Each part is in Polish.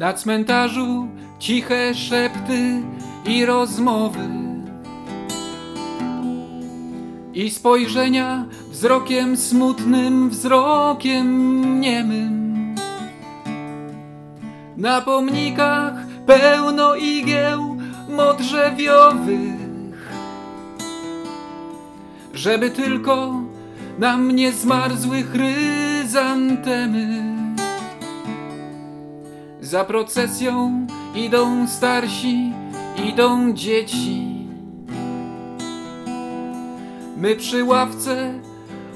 Na cmentarzu ciche szepty i rozmowy. I spojrzenia wzrokiem smutnym, wzrokiem niemym. Na pomnikach pełno igieł modrzewiowych, żeby tylko na mnie zmarzły chryzantemy. Za procesją idą starsi, idą dzieci. My przy ławce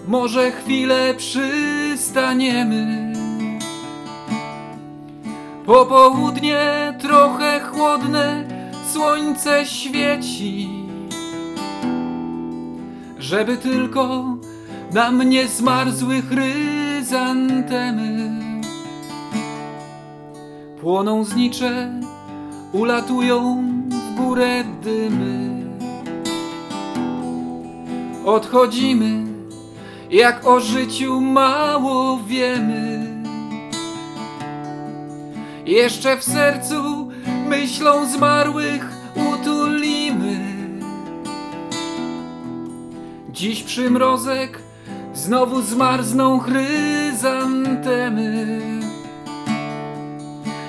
może chwilę przystaniemy. Popołudnie trochę chłodne, słońce świeci. Żeby tylko na mnie zmarzły chryzantemy. Płoną znicze, ulatują w górę dymy. Odchodzimy, jak o życiu mało wiemy. Jeszcze w sercu myślą zmarłych utulimy. Dziś przymrozek znowu zmarzną chryzantemy.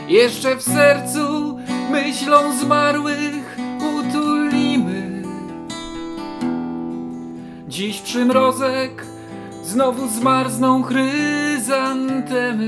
Jeszcze w sercu myślą zmarłych utulimy. Dziś przymrozek znowu zmarzną chryzantemy.